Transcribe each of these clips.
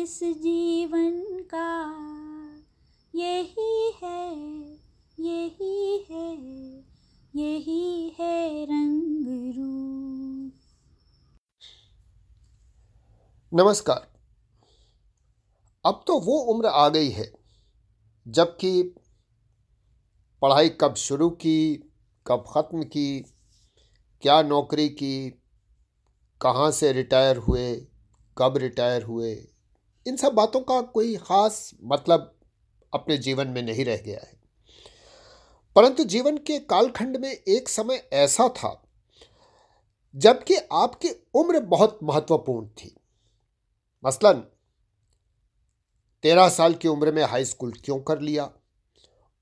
इस जीवन का। यही है यही है यही है रंग रूप। नमस्कार। अब तो वो उम्र आ गई है, जबकि पढ़ाई कब शुरू की, कब ख़त्म की, क्या नौकरी की, कहाँ से रिटायर हुए, कब रिटायर हुए इन सब बातों का कोई ख़ास मतलब अपने जीवन में नहीं रह गया है। परंतु जीवन के कालखंड में एक समय ऐसा था, जबकि आपकी उम्र बहुत महत्वपूर्ण थी। मसलन, तेरह साल की उम्र में हाई स्कूल क्यों कर लिया?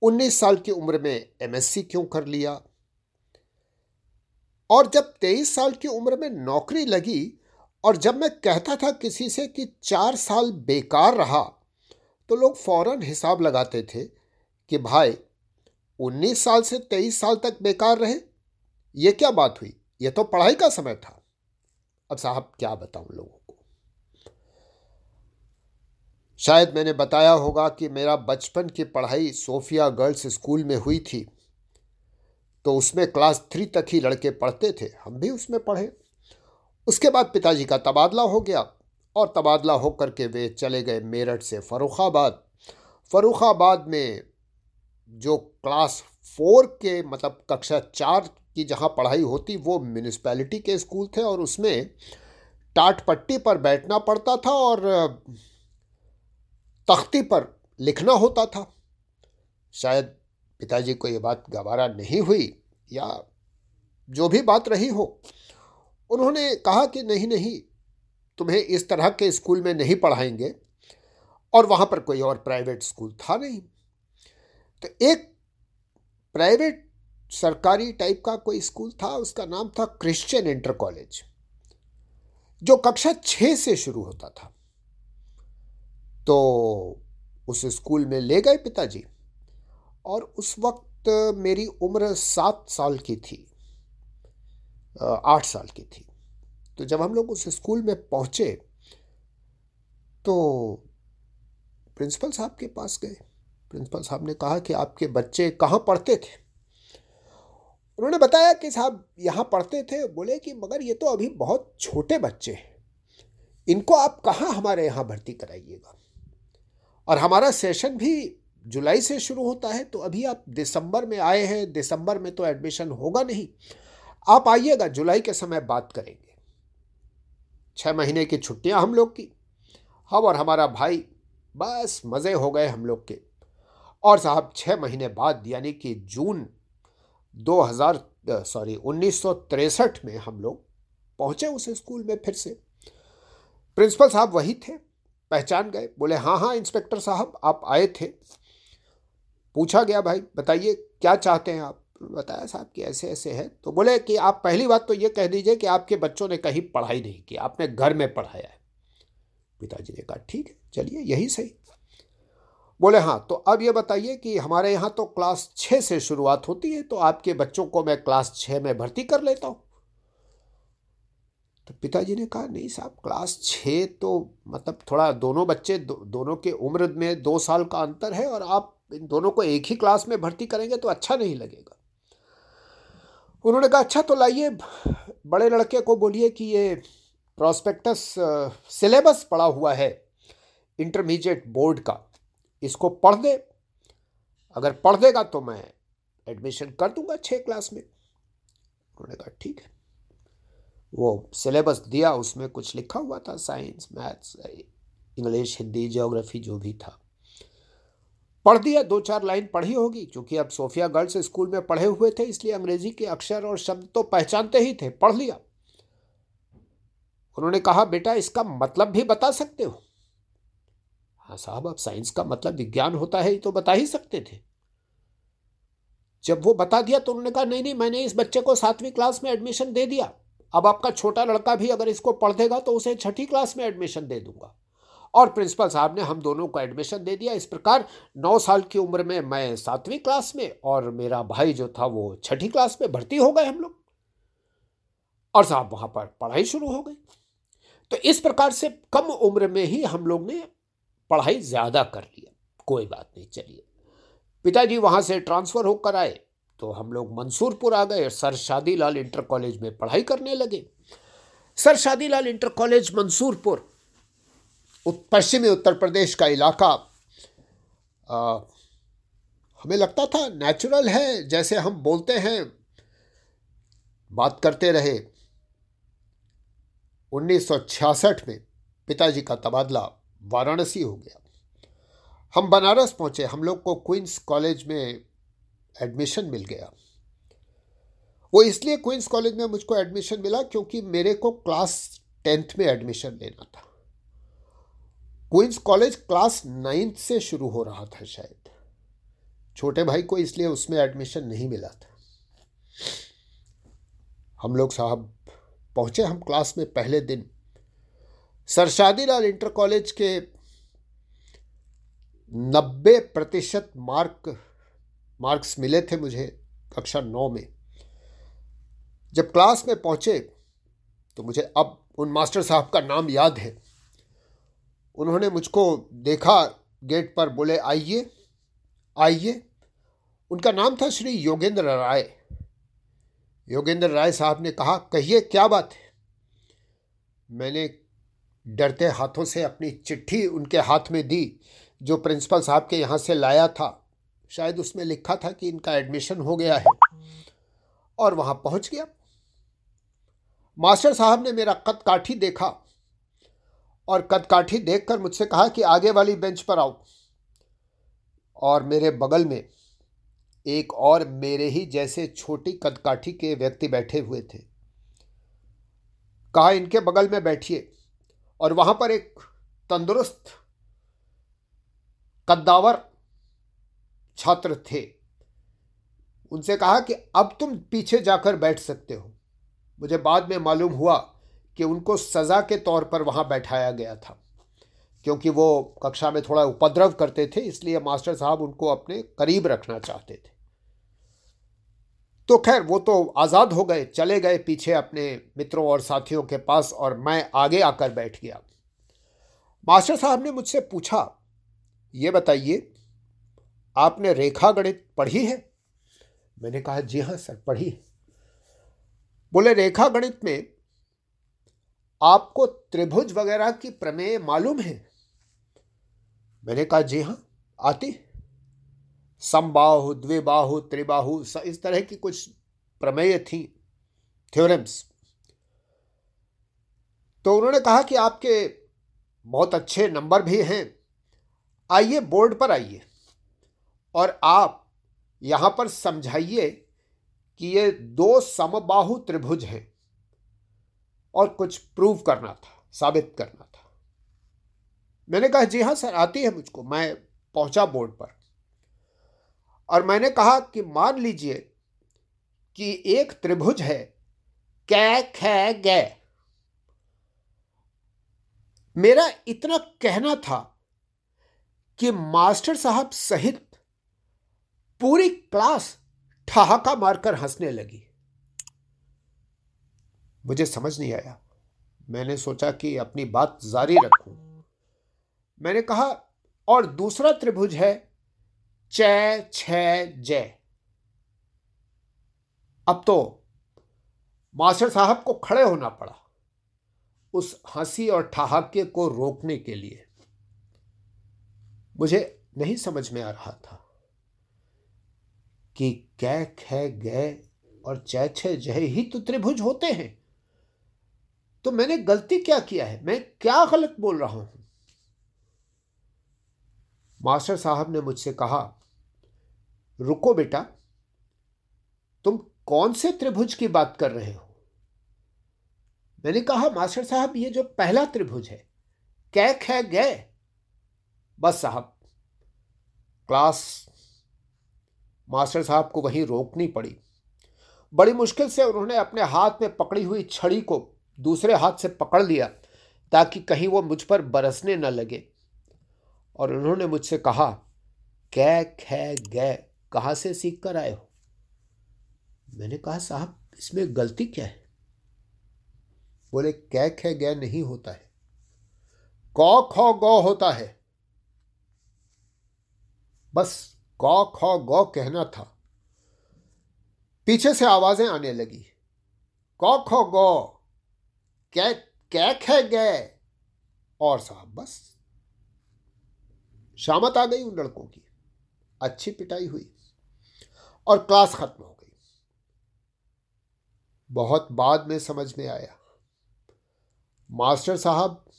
उन्नीस साल की उम्र में एमएससी क्यों कर लिया? और जब तेईस साल की उम्र में नौकरी लगी और जब मैं कहता था किसी से कि चार साल बेकार रहा तो लोग फ़ौरन हिसाब लगाते थे कि भाई, उन्नीस साल से तेईस साल तक बेकार रहे? ये क्या बात हुई? ये तो पढ़ाई का समय था। अब साहब, क्या बताऊँ लोगों को? शायद मैंने बताया होगा कि मेरा बचपन की पढ़ाई सोफिया गर्ल्स स्कूल में हुई थी तो उसमें क्लास थ्री तक ही लड़के पढ़ते थे, हम भी उसमें पढ़े। उसके बाद पिताजी का तबादला हो गया और तबादला होकर के वे चले गए मेरठ से फ़रुखाबाद। फ़रुखाबाद में जो क्लास फोर के मतलब कक्षा चार की जहाँ पढ़ाई होती, वो म्यूनिसपैलिटी के स्कूल थे और उसमें टाट पट्टी पर बैठना पड़ता था और, तख्ती पर लिखना होता था। शायद पिताजी को ये बात गवारा नहीं हुई या जो भी बात रही हो। उन्होंने कहा कि नहीं नहीं, तुम्हें इस तरह के स्कूल में नहीं पढ़ाएँगे और वहाँ पर कोई और प्राइवेट स्कूल था नहीं। तो एक प्राइवेट सरकारी टाइप का कोई स्कूल था, उसका नाम था क्रिश्चियन इंटर कॉलेज, जो कक्षा छः से शुरू होता था। तो उस स्कूल में ले गए पिताजी और उस वक्त मेरी उम्र सात साल की थी आठ साल की थी। तो जब हम लोग उस स्कूल में पहुँचे तो प्रिंसिपल साहब के पास गए। प्रिंसिपल साहब ने कहा कि आपके बच्चे कहाँ पढ़ते थे? उन्होंने बताया कि साहब यहाँ पढ़ते थे, बोले कि मगर ये तो अभी बहुत छोटे बच्चे हैं। इनको आप कहाँ हमारे यहाँ भर्ती कराइएगा? और हमारा सेशन भी जुलाई से शुरू होता है तो अभी आप दिसंबर में आए हैं, दिसंबर में तो एडमिशन होगा नहीं। आप आइएगा, जुलाई के समय बात करेंगे। छः महीने की छुट्टियाँ हम लोग की। हम और हमारा भाई बस मज़े हो गए हम लोग के। और साहब छः महीने बाद, यानी कि जून 2000 सॉरी, उन्नीस में हम लोग पहुँचे उस स्कूल में फिर से। प्रिंसिपल साहब वही थे, पहचान गए, बोले हाँ हाँ इंस्पेक्टर साहब, आप आए थे। पूछा गया, भाई, बताइए, क्या चाहते हैं आप? बताया साहब कि ऐसे ऐसे है। तो बोले कि आप पहली बात तो ये कह दीजिए कि आपके बच्चों ने कहीं पढ़ाई नहीं की आपने घर में पढ़ाया है। पिताजी ने कहा ठीक है चलिए यही सही। बोले हाँ तो अब ये बताइए कि हमारे यहाँ तो क्लास छः से शुरुआत होती है तो आपके बच्चों को मैं क्लास छः में भर्ती कर लेता हूँ। तो पिताजी ने कहा नहीं साहब क्लास छः तो मतलब थोड़ा दोनों बच्चे दो, दोनों के उम्र में दो साल का अंतर है और आप इन दोनों को एक ही क्लास में भर्ती करेंगे तो अच्छा नहीं लगेगा। उन्होंने कहा अच्छा तो लाइए, बड़े लड़के को बोलिए कि ये प्रॉस्पेक्टस सिलेबस पड़ा हुआ है इंटरमीडिएट बोर्ड का। इसको पढ़ दे। अगर पढ़ देगा तो मैं एडमिशन कर दूँगा छः क्लास में। उन्होंने कहा, ठीक है। वो सिलेबस दिया, उसमें कुछ लिखा हुआ था science maths English Hindi geography जो भी था। पढ़ दिया, दो चार लाइन पढ़ी होगी, क्योंकि अब सोफिया गर्ल्स स्कूल में पढ़े हुए थे, इसलिए अंग्रेज़ी के अक्षर और शब्द तो पहचानते ही थे, पढ़ लिया। उन्होंने कहा, बेटा, इसका मतलब भी बता सकते हो? हाँ साहब, अब साइंस का मतलब विज्ञान होता है तो बता ही सकते थे। जब वो बता दिया तो उन्होंने कहा, नहीं नहीं, मैंने इस बच्चे को सातवीं क्लास में एडमिशन दे दिया। अब आपका छोटा लड़का भी अगर इसको पढ़ देगा तो उसे छठी क्लास में एडमिशन दे दूँगा। और प्रिंसिपल साहब ने हम दोनों को एडमिशन दे दिया। इस प्रकार नौ साल की उम्र में मैं सातवीं क्लास में और मेरा भाई जो था वो छठी क्लास में भर्ती हो गए हम लोग। और साहब वहाँ पर पढ़ाई शुरू हो गई। तो इस प्रकार से कम उम्र में ही हम लोग ने पढ़ाई ज़्यादा कर लिया कोई बात नहीं, चलिए। पिताजी वहाँ से ट्रांसफ़र होकर आए तो हम लोग मंसूरपुर आ गए। सर शादीलाल इंटर कॉलेज में पढ़ाई करने लगे। Sir Shadilal inter college Mansurpur. पश्चिमी उत्तर प्रदेश का इलाका। आ, हमें लगता था नेचुरल है जैसे हम बोलते हैं। बात करते रहे। 1966 में पिताजी का तबादला वाराणसी हो गया। हम बनारस पहुँचे हम लोग को क्वींस कॉलेज में एडमिशन मिल गया। वो इसलिए क्वींस कॉलेज में मुझको एडमिशन मिला क्योंकि मेरे को क्लास टेंथ में एडमिशन लेना था। क्वींस कॉलेज क्लास नाइन्थ से शुरू हो रहा था शायद। छोटे भाई को इसलिए उसमें एडमिशन नहीं मिला था। हम लोग साहब पहुँचे हम क्लास में पहले दिन। सरशादी लाल इंटर कॉलेज के नब्बे प्रतिशत मार्क, मार्क्स मिले थे मुझे कक्षा नौ में। जब क्लास में पहुँचे तो मुझे अब उन मास्टर साहब का नाम याद है। उन्होंने मुझको देखा गेट पर, बोले, आइए आइए। उनका नाम था श्री योगेंद्र राय। योगेंद्र राय साहब ने कहा, कहिए, क्या बात है? मैंने डरते हाथों से अपनी चिट्ठी उनके हाथ में दी, जो प्रिंसिपल साहब के यहाँ से लाया था। शायद उसमें लिखा था कि इनका एडमिशन हो गया है। और वहाँ पहुँच गया। मास्टर साहब ने मेरा कद काठी देखा। और कदकाठी देखकर मुझसे कहा कि आगे वाली बेंच पर आओ। और मेरे बगल में एक और मेरे ही जैसे छोटी कदकाठी के व्यक्ति बैठे हुए थे। कहा, इनके बगल में बैठिए। और वहाँ पर एक तंदुरुस्त, कद्दावर छात्र थे। उनसे कहा कि अब तुम पीछे जाकर बैठ सकते हो। मुझे बाद में मालूम हुआ कि उनको सज़ा के तौर पर वहाँ बैठाया गया था, क्योंकि वो कक्षा में थोड़ा उपद्रव करते थे, इसलिए मास्टर साहब उनको अपने करीब रखना चाहते थे। तो खैर, वो तो आज़ाद हो गए, चले गए पीछे अपने मित्रों और साथियों के पास, और मैं आगे आकर बैठ गया। मास्टर साहब ने मुझसे पूछा, ये बताइए, आपने रेखा गणित पढ़ी है? मैंने कहा, जी हाँ सर, पढ़ी बोले रेखा गणित में आपको त्रिभुज वगैरह की प्रमेय मालूम है? मैंने कहा, जी हाँ आती समबाहु, द्विबाहु, त्रिबाहु इस तरह की कुछ प्रमेय थी थ्योरम्स तो उन्होंने कहा कि आपके बहुत अच्छे नंबर भी हैं। आइए बोर्ड पर आइए और आप यहाँ पर समझाइए कि ये दो समबाहु त्रिभुज हैं। और कुछ प्रूव करना था, साबित करना था। मैंने कहा, जी हाँ सर, आती है मुझको, मैं पहुँचा बोर्ड पर। और मैंने कहा कि, मान लीजिए कि एक त्रिभुज है, कै, ख, गे। मेरा इतना कहना था कि मास्टर साहब सहित पूरी क्लास ठहाका मारकर हंसने लगी। मुझे समझ नहीं आया। मैंने सोचा कि अपनी बात जारी रखूँ। मैंने कहा, और दूसरा त्रिभुज है, च, छ जय अब तो मास्टर साहब को खड़े होना पड़ा उस हँसी और ठहाके को रोकने के लिए। मुझे नहीं समझ में आ रहा था कि कै, ख गए और च, छ जय ही तो त्रिभुज होते हैं। तो मैंने गलती क्या किया है? मैं क्या गलत बोल रहा हूँ? मास्टर साहब ने मुझसे कहा, रुको बेटा, तुम कौन से त्रिभुज की बात कर रहे हो? मैंने कहा, मास्टर साहब, ये जो पहला त्रिभुज है कै ख गए? बस साहब, क्लास मास्टर साहब को वहीं रोकनी पड़ी। बड़ी मुश्किल से उन्होंने अपने हाथ में पकड़ी हुई छड़ी को दूसरे हाथ से पकड़ लिया ताकि कहीं वो मुझ पर बरसने न लगे। और उन्होंने मुझसे कहा, कै, खे, गै, कहाँ से सीख कर आए हो? मैंने कहा, साहब, इसमें गलती क्या है? बोले, कै, खे, गै नहीं होता है। कौ, खौ, गौ होता है। बस कौ, खौ, गौ कहना था। पीछे से आवाज़ें आने लगी। कौ, खौ, गौ कै कै खे गए और साहब, बस। शामत आ गई उन लड़कों की। अच्छी पिटाई हुई। और क्लास खत्म हो गई। बहुत बाद में समझ में आया। मास्टर साहब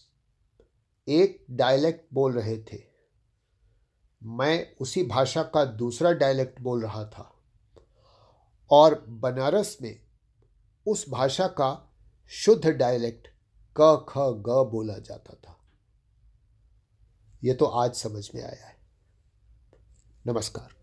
एक डायलेक्ट बोल रहे थे। मैं उसी भाषा का दूसरा डायलेक्ट बोल रहा था। और बनारस में उस भाषा का शुद्ध डायलेक्ट क, ख, ग बोला जाता था। यह तो आज समझ में आया है। नमस्कार।